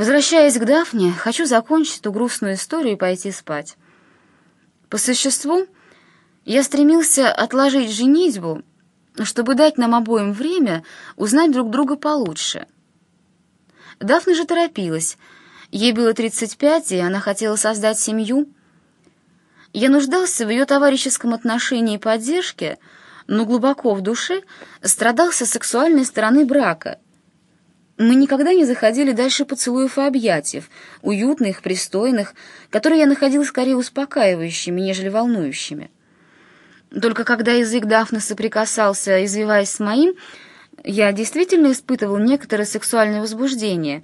Возвращаясь к Дафне, хочу закончить эту грустную историю и пойти спать. По существу, я стремился отложить женитьбу, чтобы дать нам обоим время узнать друг друга получше. Дафна же торопилась. Ей было 35, и она хотела создать семью. Я нуждался в ее товарищеском отношении и поддержке, но глубоко в душе страдал со сексуальной стороны брака — мы никогда не заходили дальше поцелуев и объятиев, уютных, пристойных, которые я находил скорее успокаивающими, нежели волнующими. Только когда язык Дафны соприкасался, извиваясь с моим, я действительно испытывал некоторое сексуальное возбуждение,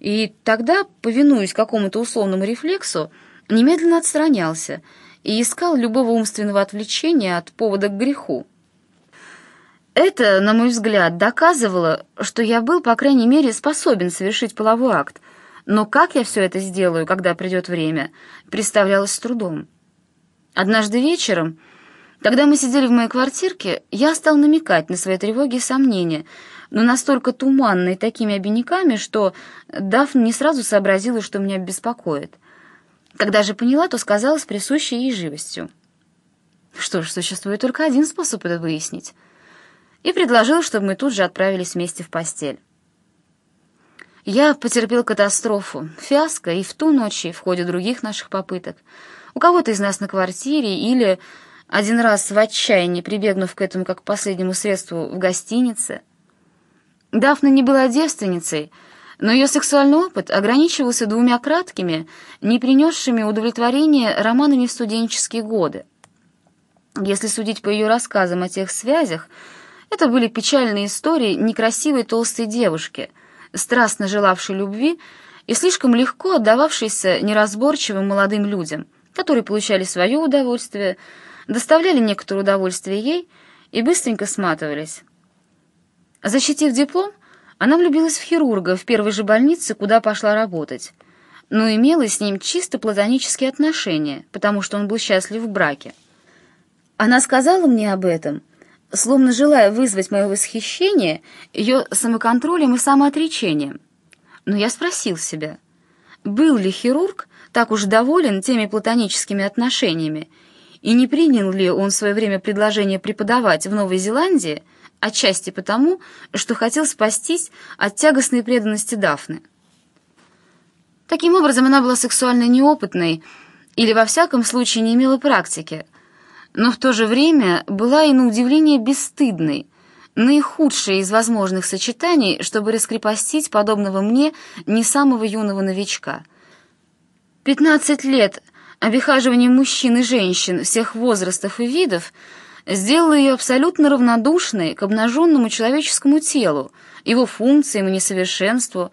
и тогда, повинуясь какому-то условному рефлексу, немедленно отстранялся и искал любого умственного отвлечения от повода к греху. Это, на мой взгляд, доказывало, что я был, по крайней мере, способен совершить половой акт. Но как я все это сделаю, когда придет время, представлялось с трудом. Однажды вечером, когда мы сидели в моей квартирке, я стал намекать на свои тревоги и сомнения, но настолько туманно и такими обиняками, что Дафна не сразу сообразила, что меня беспокоит. Когда же поняла, то сказала с присущей ей живостью. Что ж, существует только один способ это выяснить — и предложил, чтобы мы тут же отправились вместе в постель. Я потерпел катастрофу, фиаско и в ту ночь, и в ходе других наших попыток. У кого-то из нас на квартире или один раз в отчаянии, прибегнув к этому как к последнему средству в гостинице. Дафна не была девственницей, но ее сексуальный опыт ограничивался двумя краткими, не принесшими удовлетворения романами в студенческие годы. Если судить по ее рассказам о тех связях, это были печальные истории некрасивой толстой девушки, страстно желавшей любви и слишком легко отдававшейся неразборчивым молодым людям, которые получали свое удовольствие, доставляли некоторое удовольствие ей и быстренько сматывались. Защитив диплом, она влюбилась в хирурга в первой же больнице, куда пошла работать, но имела с ним чисто платонические отношения, потому что он был счастлив в браке. Она сказала мне об этом — словно желая вызвать мое восхищение ее самоконтролем и самоотречением. Но я спросил себя, был ли хирург так уж доволен теми платоническими отношениями, и не принял ли он в свое время предложение преподавать в Новой Зеландии, отчасти потому, что хотел спастись от тягостной преданности Дафны. Таким образом, она была сексуально неопытной или, во всяком случае, не имела практики, но в то же время была и на удивление бесстыдной, наихудшее из возможных сочетаний, чтобы раскрепостить подобного мне не самого юного новичка. Пятнадцать лет обихаживания мужчин и женщин всех возрастов и видов сделало ее абсолютно равнодушной к обнаженному человеческому телу, его функциям и несовершенству,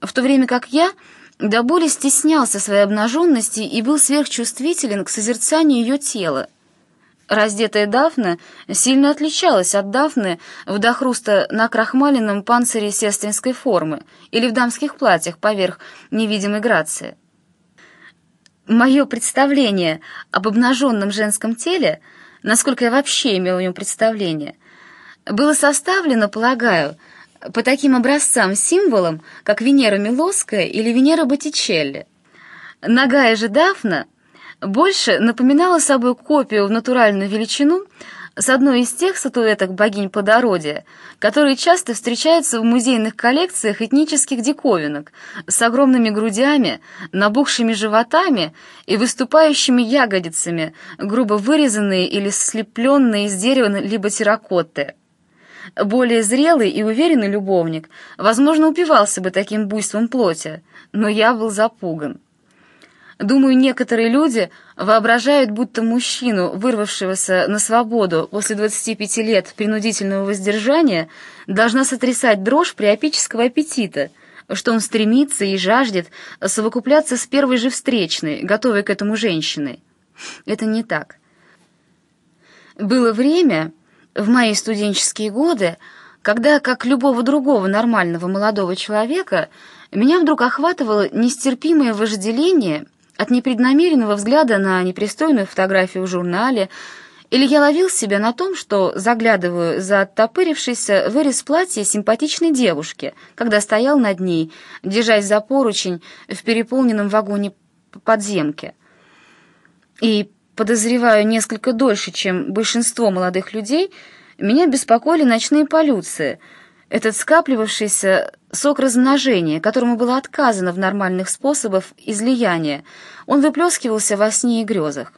в то время как я до боли стеснялся своей обнаженности и был сверхчувствителен к созерцанию ее тела, Раздетая Дафна сильно отличалась от Дафны в дохруста на крахмаленном панцире сестринской формы или в дамских платьях поверх невидимой грации. Мое представление об обнаженном женском теле, насколько я вообще имел о нем представление, было составлено, полагаю, по таким образцам-символам, как Венера Милосская или Венера Боттичелли. Ногая же Дафна — больше напоминала собой копию в натуральную величину с одной из тех статуэток богинь плодородия, которые часто встречаются в музейных коллекциях этнических диковинок, с огромными грудями, набухшими животами и выступающими ягодицами, грубо вырезанные или слепленные из дерева либо терракоты. Более зрелый и уверенный любовник, возможно, упивался бы таким буйством плоти, но я был запуган. Думаю, некоторые люди воображают, будто мужчину, вырвавшегося на свободу после 25 лет принудительного воздержания, должна сотрясать дрожь приопического аппетита, что он стремится и жаждет совокупляться с первой же встречной, готовой к этому женщиной. Это не так. Было время, в мои студенческие годы, когда, как любого другого нормального молодого человека, меня вдруг охватывало нестерпимое вожделение – от непреднамеренного взгляда на непристойную фотографию в журнале Или я ловил себя на том, что заглядываю за оттопырившийся вырез платья симпатичной девушки, когда стоял над ней, держась за поручень в переполненном вагоне подземки. И, подозреваю, несколько дольше, чем большинство молодых людей, меня беспокоили ночные полюции, этот скапливавшийся сок размножения, которому было отказано в нормальных способах излияния, он выплескивался во сне и грезах.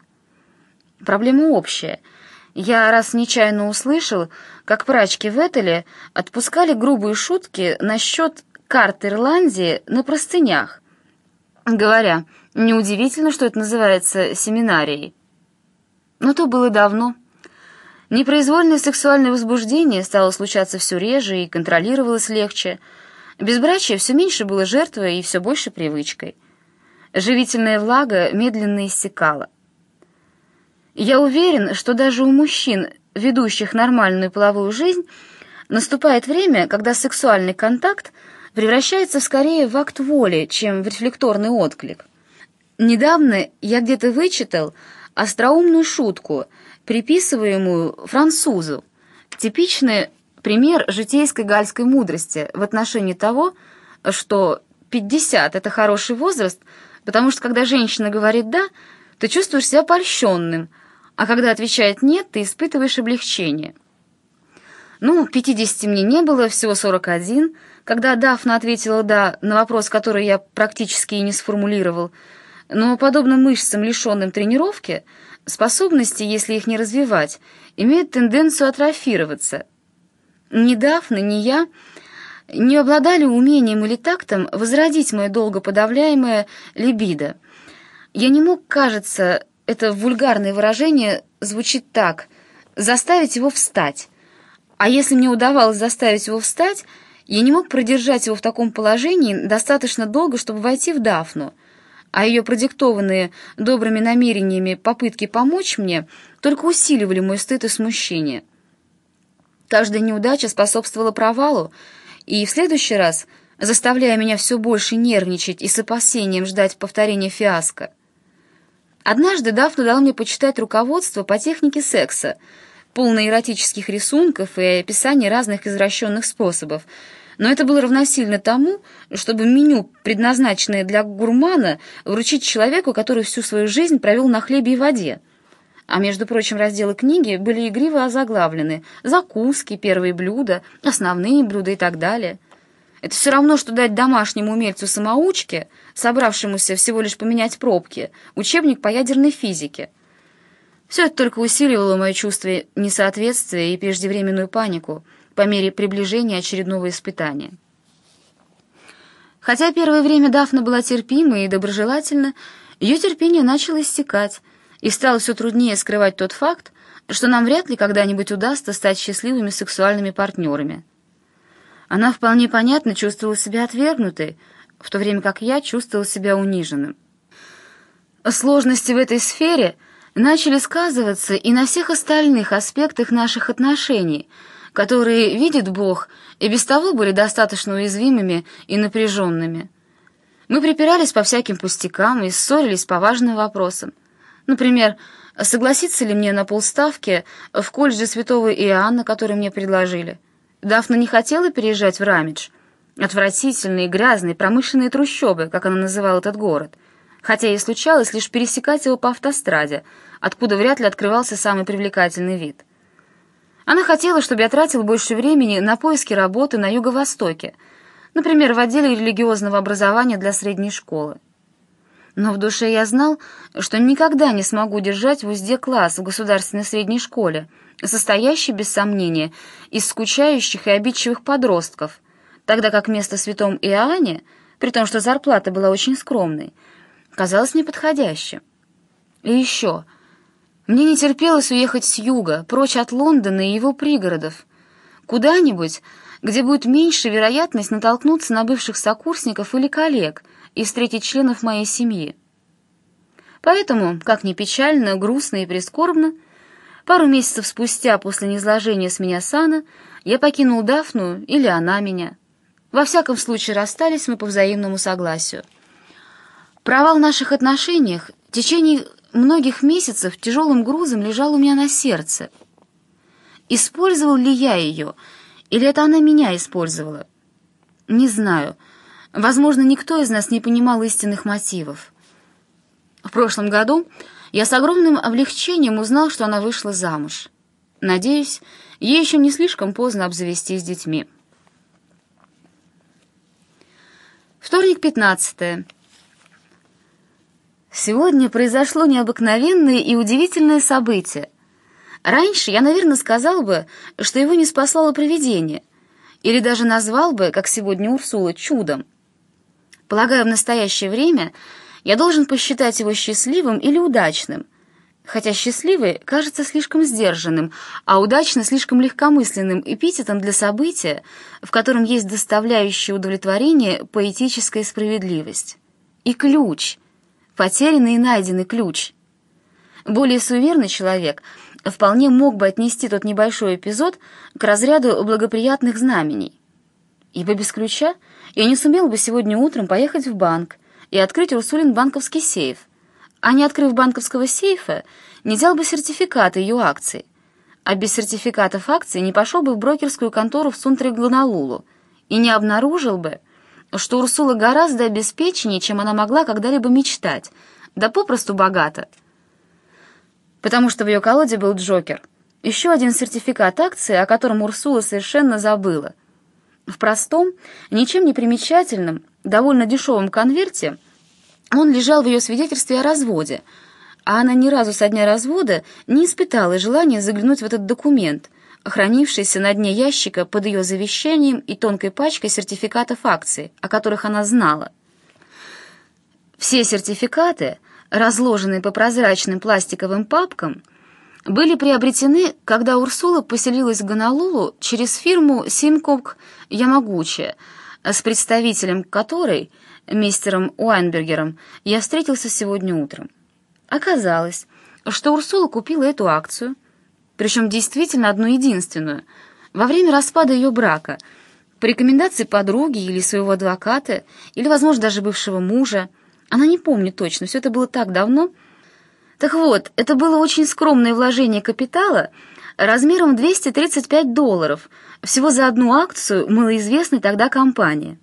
Проблема общая. Я раз нечаянно услышал, как прачки в Этеле отпускали грубые шутки насчет карт Ирландии на простынях, говоря, неудивительно, что это называется семинарией. Но то было давно. Непроизвольное сексуальное возбуждение стало случаться все реже и контролировалось легче. Безбрачие все меньше было жертвой и все больше привычкой. Живительная влага медленно иссякала. Я уверен, что даже у мужчин, ведущих нормальную половую жизнь, наступает время, когда сексуальный контакт превращается скорее в акт воли, чем в рефлекторный отклик. Недавно я где-то вычитал остроумную шутку, приписываемую французу, типичный пример житейской гальской мудрости в отношении того, что 50 — это хороший возраст, потому что когда женщина говорит «да», ты чувствуешь себя польщенным — а когда отвечает «нет», ты испытываешь облегчение. Ну, 50 мне не было, всего 41. Когда Дафна ответила «да» на вопрос, который я практически и не сформулировал, но, подобно мышцам, лишенным тренировки, способности, если их не развивать, имеют тенденцию атрофироваться. Ни Дафна, ни я не обладали умением или тактом возродить мое долго подавляемое либидо. Я не мог, кажется, это вульгарное выражение звучит так «заставить его встать». А если мне удавалось заставить его встать, я не мог продержать его в таком положении достаточно долго, чтобы войти в Дафну, а ее продиктованные добрыми намерениями попытки помочь мне только усиливали мой стыд и смущение. Каждая неудача способствовала провалу, и в следующий раз, заставляя меня все больше нервничать и с опасением ждать повторения фиаско, Однажды Дафна дал мне почитать руководство по технике секса, полное эротических рисунков и описаний разных извращенных способов, но это было равносильно тому, чтобы меню, предназначенное для гурмана, вручить человеку, который всю свою жизнь провел на хлебе и воде. А между прочим, разделы книги были игриво озаглавлены «Закуски», «Первые блюда», «Основные блюда» и так далее – это все равно, что дать домашнему умельцу-самоучке, собравшемуся всего лишь поменять пробки, учебник по ядерной физике. Все это только усиливало мое чувство несоответствия и преждевременную панику по мере приближения очередного испытания. Хотя первое время Дафна была терпима и доброжелательна, ее терпение начало истекать, и стало все труднее скрывать тот факт, что нам вряд ли когда-нибудь удастся стать счастливыми сексуальными партнерами. Она вполне понятно чувствовала себя отвергнутой, в то время как я чувствовал себя униженным. Сложности в этой сфере начали сказываться и на всех остальных аспектах наших отношений, которые, видит Бог, и без того были достаточно уязвимыми и напряженными. Мы припирались по всяким пустякам и ссорились по важным вопросам. Например, согласиться ли мне на полставки в колледже святого Иоанна, который мне предложили – Дафна не хотела переезжать в Рамидж. Отвратительные, грязные, промышленные трущобы, как она называла этот город. Хотя ей случалось лишь пересекать его по автостраде, откуда вряд ли открывался самый привлекательный вид. Она хотела, чтобы я тратил больше времени на поиски работы на Юго-Востоке, например, в отделе религиозного образования для средней школы. Но в душе я знал, что никогда не смогу держать в узде класс в государственной средней школе — состоящий, без сомнения, из скучающих и обидчивых подростков, тогда как место святом Иоанне, при том, что зарплата была очень скромной, казалось неподходящим. И еще, мне не терпелось уехать с юга, прочь от Лондона и его пригородов, куда-нибудь, где будет меньше вероятность натолкнуться на бывших сокурсников или коллег и встретить членов моей семьи. Поэтому, как ни печально, грустно и прискорбно, Пару месяцев спустя после низложения с меня сана я покинул Дафну или она меня. Во всяком случае, расстались мы по взаимному согласию. Провал в наших отношениях, течение многих месяцев тяжелым грузом лежал у меня на сердце. Использовал ли я ее, или это она меня использовала? Не знаю. Возможно, никто из нас не понимал истинных мотивов. В прошлом году я с огромным облегчением узнал, что она вышла замуж. Надеюсь, ей еще не слишком поздно обзавестись детьми. Вторник, 15. Сегодня произошло необыкновенное и удивительное событие. Раньше я, наверное, сказал бы, что его не спаслало провидение, или даже назвал бы, как сегодня Урсула, чудом. Полагаю, в настоящее время я должен посчитать его счастливым или удачным, хотя счастливый кажется слишком сдержанным, а удачно слишком легкомысленным эпитетом для события, в котором есть доставляющее удовлетворение поэтическая справедливость. И ключ, потерянный и найденный ключ. Более суверенный человек вполне мог бы отнести тот небольшой эпизод к разряду благоприятных знамений. Ибо без ключа я не сумел бы сегодня утром поехать в банк и открыть Урсулин банковский сейф, а не открыв банковского сейфа, не взял бы сертификаты ее акций, а без сертификатов акций не пошел бы в брокерскую контору в Сунтре-Глоналулу и не обнаружил бы, что Урсула гораздо обеспеченнее, чем она могла когда-либо мечтать, да попросту богата. Потому что в ее колоде был Джокер, еще один сертификат акции, о котором Урсула совершенно забыла. В простом, ничем не примечательном, довольно дешевом конверте он лежал в ее свидетельстве о разводе, а она ни разу со дня развода не испытала желания заглянуть в этот документ, хранившийся на дне ящика под ее завещанием и тонкой пачкой сертификатов акций, о которых она знала. Все сертификаты, разложенные по прозрачным пластиковым папкам, были приобретены, когда Урсула поселилась в Гонолулу через фирму «Симкок Ямагучи», с представителем которой, мистером Уайнбергером, я встретился сегодня утром. Оказалось, что Урсула купила эту акцию, причем действительно одну единственную, во время распада ее брака, по рекомендации подруги или своего адвоката, или, возможно, даже бывшего мужа. Она не помнит точно, все это было так давно. Так вот, это было очень скромное вложение капитала размером 235 долларов, всего за одну акцию малоизвестной тогда компании.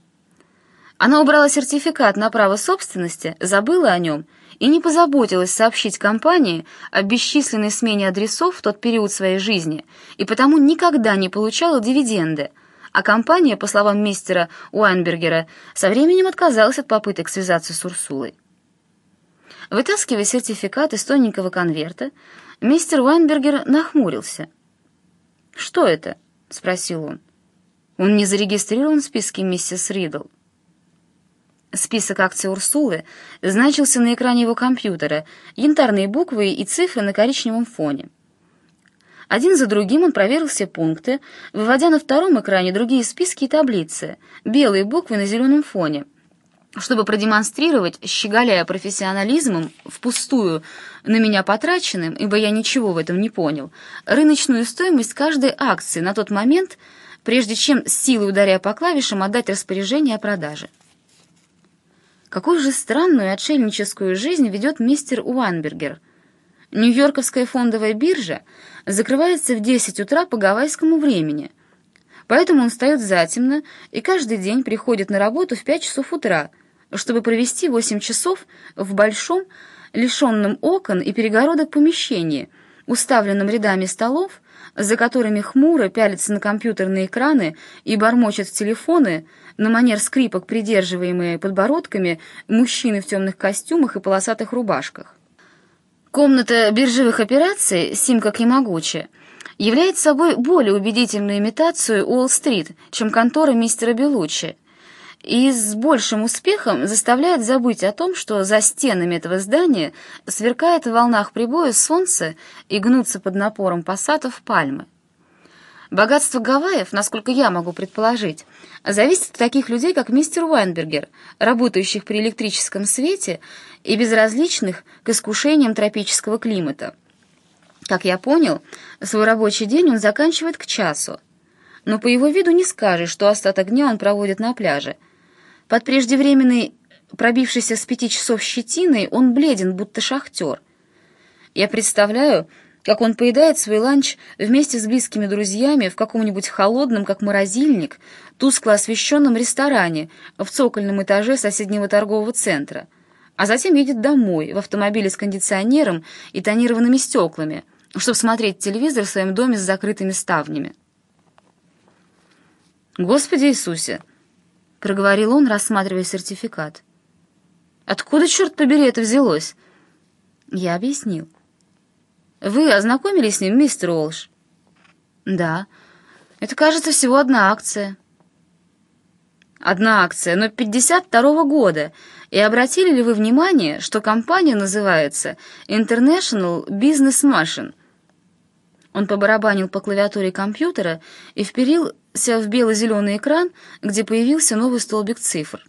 Она убрала сертификат на право собственности, забыла о нем и не позаботилась сообщить компании о бесчисленной смене адресов в тот период своей жизни, и потому никогда не получала дивиденды, а компания, по словам мистера Уайнбергера, со временем отказалась от попыток связаться с Урсулой. Вытаскивая сертификат из тоненького конверта, мистер Уайнбергер нахмурился. «Что это?» — спросил он. «Он не зарегистрирован в списке миссис Ридл». Список акций Урсулы значился на экране его компьютера, янтарные буквы и цифры на коричневом фоне. Один за другим он проверил все пункты, выводя на втором экране другие списки и таблицы, белые буквы на зеленом фоне, чтобы продемонстрировать, щеголяя профессионализмом, впустую на меня потраченным, ибо я ничего в этом не понял, рыночную стоимость каждой акции на тот момент, прежде чем с силой ударяя по клавишам отдать распоряжение о продаже. Какую же странную отшельническую жизнь ведет мистер Уанбергер? Нью-Йорковская фондовая биржа закрывается в 10 утра по гавайскому времени, поэтому он встает затемно и каждый день приходит на работу в 5 часов утра, чтобы провести 8 часов в большом, лишенном окон и перегородок помещении, уставленном рядами столов, за которыми хмуро пялятся на компьютерные экраны и бормочут в телефоны на манер скрипок, придерживаемые подбородками, мужчины в темных костюмах и полосатых рубашках. Комната биржевых операций «Симка Кимагучи» является собой более убедительную имитацию Уолл-стрит, чем контора мистера Белуччи, и с большим успехом заставляет забыть о том, что за стенами этого здания сверкает в волнах прибоя солнце и гнутся под напором пассатов пальмы. Богатство Гавайев, насколько я могу предположить, зависит от таких людей, как мистер Уайнбергер, работающих при электрическом свете и безразличных к искушениям тропического климата. Как я понял, свой рабочий день он заканчивает к часу, но по его виду не скажешь, что остаток дня он проводит на пляже. Под преждевременной, пробившейся с пяти часов щетиной, он бледен, будто шахтер. Я представляю, как он поедает свой ланч вместе с близкими друзьями в каком-нибудь холодном, как морозильник, тускло освещенном ресторане в цокольном этаже соседнего торгового центра, а затем едет домой в автомобиле с кондиционером и тонированными стеклами, чтобы смотреть телевизор в своем доме с закрытыми ставнями. «Господи Иисусе!» — проговорил он, рассматривая сертификат. «Откуда, черт побери, это взялось?» Я объяснил. «Вы ознакомились с ним, мистер Уолш?» «Да. Это, кажется, всего одна акция». «Одна акция, но 52-го года. И обратили ли вы внимание, что компания называется International Business Machine?» Он побарабанил по клавиатуре компьютера и вперился в бело-зеленый экран, где появился новый столбик цифр.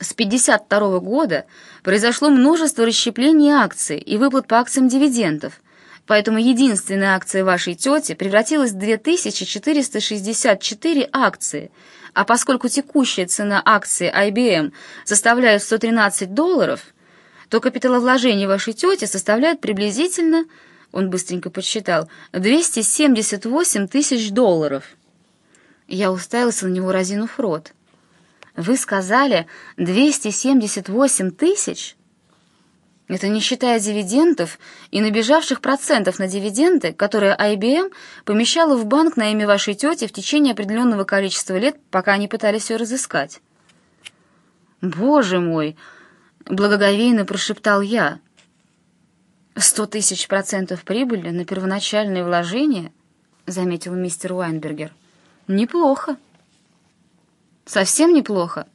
С 52 года произошло множество расщеплений акций и выплат по акциям дивидендов, поэтому единственная акция вашей тети превратилась в 2464 акции, а поскольку текущая цена акции IBM составляет 113 долларов, то капиталовложение вашей тети составляет приблизительно, он быстренько подсчитал, 278 тысяч долларов. Я уставился на него, разинув рот. Вы сказали 278 тысяч? Это не считая дивидендов и набежавших процентов на дивиденды, которые IBM помещала в банк на имя вашей тети в течение определенного количества лет, пока они пытались ее разыскать. «Боже мой!» — благоговейно прошептал я. «Сто тысяч процентов прибыли на первоначальные вложения?» — заметил мистер Уайнбергер. «Неплохо». Совсем неплохо.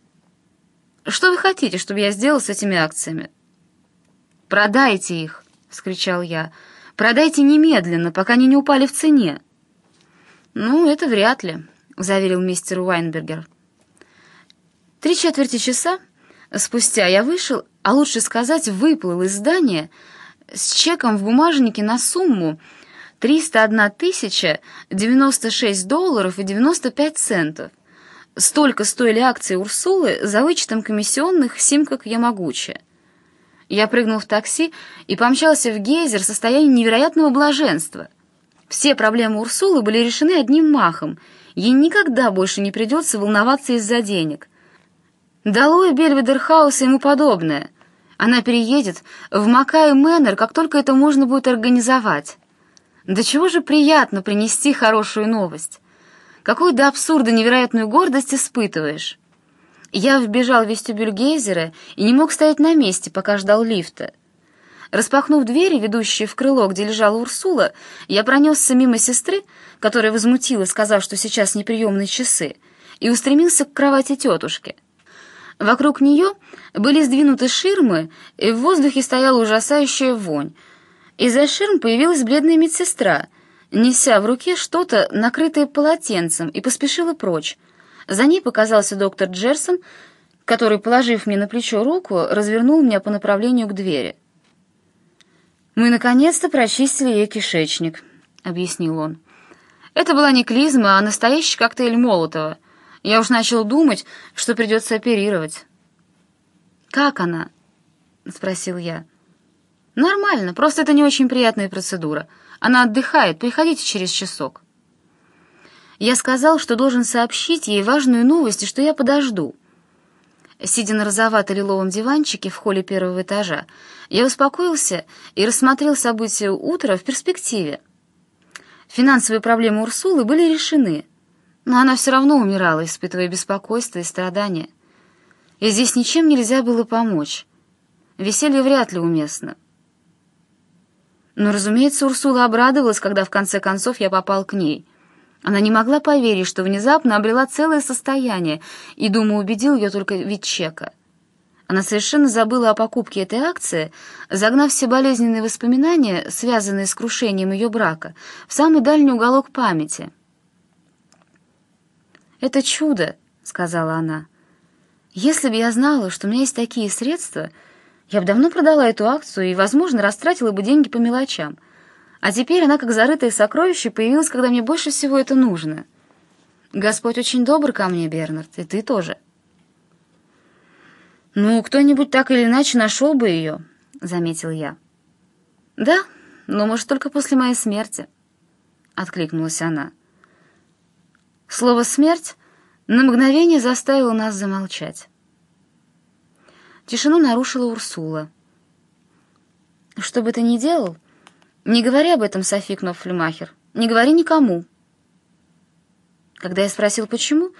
Что вы хотите, чтобы я сделал с этими акциями? Продайте их, вскричал я. Продайте немедленно, пока они не упали в цене. Ну, это вряд ли, заверил мистер Уайнбергер. Три четверти часа спустя я вышел, а лучше сказать, выплыл из здания с чеком в бумажнике на сумму 301 тысяча 96 долларов и 95 центов. Столько стоили акции Урсулы за вычетом комиссионных «Сим как я могучая». Я прыгнул в такси и помчался в гейзер в состоянии невероятного блаженства. Все проблемы Урсулы были решены одним махом. Ей никогда больше не придется волноваться из-за денег. Долой Бельведерхаус и ему подобное. Она переедет в Макай Мэннер, как только это можно будет организовать. Да чего же приятно принести хорошую новость. Какую до абсурда невероятную гордость испытываешь. Я вбежал в вестибюль гейзера и не мог стоять на месте, пока ждал лифта. Распахнув двери, ведущие в крыло, где лежала Урсула, я пронесся мимо сестры, которая возмутила, сказав, что сейчас неприемные часы, и устремился к кровати тетушки. Вокруг нее были сдвинуты ширмы, и в воздухе стояла ужасающая вонь. Из-за ширм появилась бледная медсестра — неся в руке что-то, накрытое полотенцем, и поспешила прочь. За ней показался доктор Джерсон, который, положив мне на плечо руку, развернул меня по направлению к двери. «Мы наконец-то прочистили ей кишечник», — объяснил он. «Это была не клизма, а настоящий коктейль Молотова. Я уж начал думать, что придется оперировать». «Как она?» — спросил я. «Нормально, просто это не очень приятная процедура». Она отдыхает, приходите через часок». Я сказал, что должен сообщить ей важную новость и что я подожду. Сидя на розовато-лиловом диванчике в холле первого этажа, я успокоился и рассмотрел события утра в перспективе. Финансовые проблемы Урсулы были решены, но она все равно умирала, испытывая беспокойство и страдания. И здесь ничем нельзя было помочь. Веселье вряд ли уместно. Но, разумеется, Урсула обрадовалась, когда в конце концов я попал к ней. Она не могла поверить, что внезапно обрела целое состояние, и, думаю, убедил ее только вид чека. Она совершенно забыла о покупке этой акции, загнав все болезненные воспоминания, связанные с крушением ее брака, в самый дальний уголок памяти. «Это чудо», — сказала она. «Если бы я знала, что у меня есть такие средства...» Я бы давно продала эту акцию и, возможно, растратила бы деньги по мелочам. А теперь она, как зарытое сокровище, появилась, когда мне больше всего это нужно. Господь очень добр ко мне, Бернард, и ты тоже. «Ну, кто-нибудь так или иначе нашел бы ее», — заметил я. «Да, но, может, только после моей смерти», — откликнулась она. Слово «смерть» на мгновение заставило нас замолчать. Тишину нарушила Урсула. «Что бы ты ни делал, не говори об этом, Софи Кнопфлюмахер, не говори никому». Когда я спросил, почему,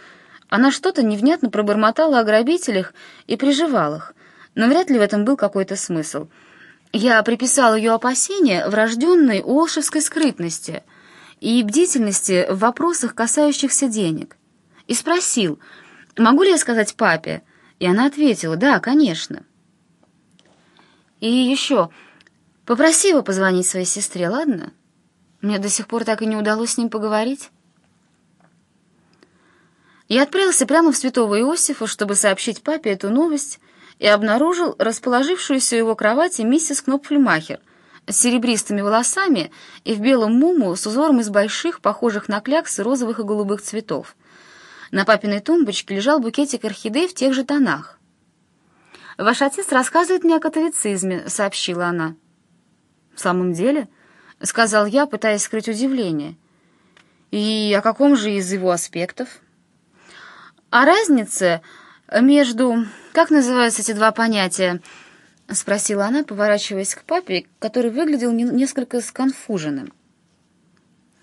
она что-то невнятно пробормотала о грабителях и приживалах, но вряд ли в этом был какой-то смысл. Я приписал ее опасения врожденной уолшевской скрытности и бдительности в вопросах, касающихся денег, и спросил, могу ли я сказать папе, и она ответила, да, конечно. И еще, попроси его позвонить своей сестре, ладно? Мне до сих пор так и не удалось с ним поговорить. Я отправился прямо в Святого Иосифа, чтобы сообщить папе эту новость, и обнаружил расположившуюся у его кровати миссис Кнопфлюмахер с серебристыми волосами и в белом муму с узором из больших, похожих на кляксы розовых и голубых цветов. На папиной тумбочке лежал букетик орхидей в тех же тонах. «Ваш отец рассказывает мне о католицизме», — сообщила она. «В самом деле?» — сказал я, пытаясь скрыть удивление. «И о каком же из его аспектов?» «О разнице между... Как называются эти два понятия?» — спросила она, поворачиваясь к папе, который выглядел несколько сконфуженным.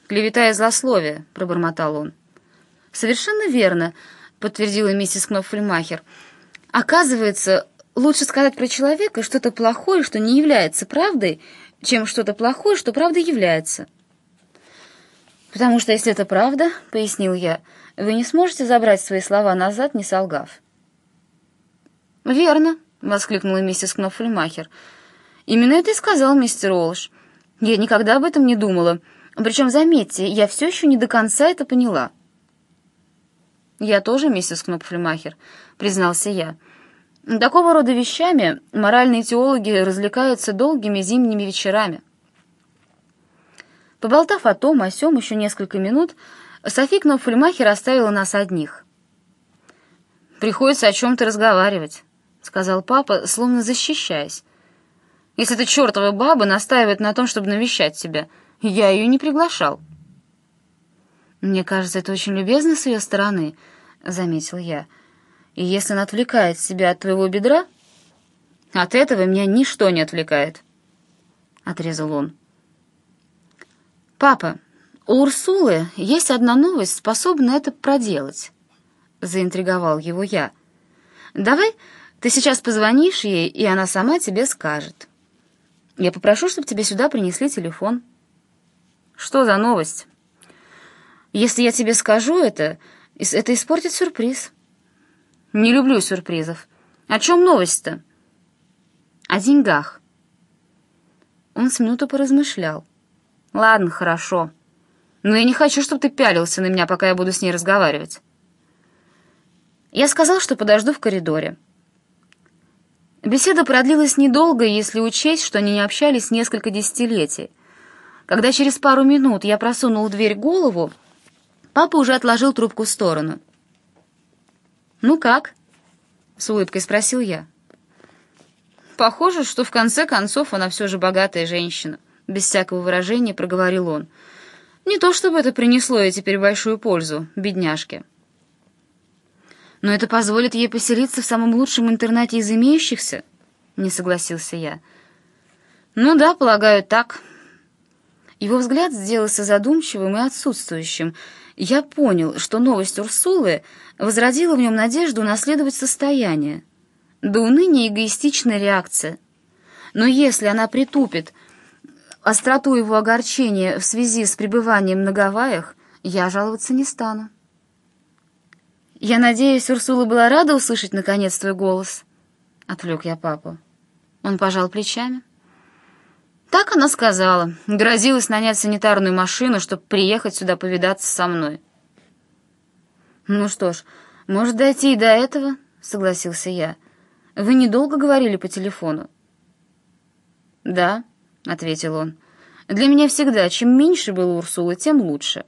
«Клевета и злословие», — пробормотал он. «Совершенно верно», — подтвердила миссис Кнопфельмахер. «Оказывается, лучше сказать про человека что-то плохое, что не является правдой, чем что-то плохое, что правдой является». «Потому что если это правда, — пояснил я, — вы не сможете забрать свои слова назад, не солгав». «Верно», — воскликнула миссис Кнофельмахер. «Именно это и сказал мистер Олш. Я никогда об этом не думала. Причем, заметьте, я все еще не до конца это поняла». «Я тоже, миссис Кнопфельмахер», — признался я. «Такого рода вещами моральные теологи развлекаются долгими зимними вечерами». Поболтав о том, о сём еще несколько минут, Софи Кнопфельмахер оставила нас одних. «Приходится о чем-то разговаривать», — сказал папа, словно защищаясь. «Если эта чертова баба настаивает на том, чтобы навещать тебя, я ее не приглашал». «Мне кажется, это очень любезно с ее стороны», — заметил я. «И если она отвлекает себя от твоего бедра...» «От этого меня ничто не отвлекает», — отрезал он. «Папа, «У Урсулы есть одна новость, способная это проделать», — заинтриговал его я. «Давай ты сейчас позвонишь ей, и она сама тебе скажет. Я попрошу, чтобы тебе сюда принесли телефон». «Что за новость?» «Если я тебе скажу это, это испортит сюрприз». «Не люблю сюрпризов. О чем новость-то?» «О деньгах». Он с минуту поразмышлял. «Ладно, хорошо». Но я не хочу, чтобы ты пялился на меня, пока я буду с ней разговаривать. Я сказал, что подожду в коридоре. Беседа продлилась недолго, если учесть, что они не общались несколько десятилетий. Когда через пару минут я просунул в дверь голову, папа уже отложил трубку в сторону. «Ну как?» — с улыбкой спросил я. «Похоже, что в конце концов она все же богатая женщина», — без всякого выражения проговорил он. Не то чтобы это принесло ей теперь большую пользу, бедняжке. Но это позволит ей поселиться в самом лучшем интернате из имеющихся, не согласился я. Ну да, полагаю, так. Его взгляд сделался задумчивым и отсутствующим. Я понял, что новость Урсулы возродила в нем надежду наследовать состояние. До уныния эгоистичная реакция. Но если она притупит остроту его огорчения в связи с пребыванием на Гавайях я жаловаться не стану. «Я надеюсь, Урсула была рада услышать, наконец, твой голос?» — отвлек я папу. Он пожал плечами. «Так она сказала. Грозилась нанять санитарную машину, чтобы приехать сюда повидаться со мной». «Ну что ж, может дойти и до этого?» — согласился я. «Вы недолго говорили по телефону?» «Да». — ответил он. «Для меня всегда, чем меньше было Урсулы, тем лучше».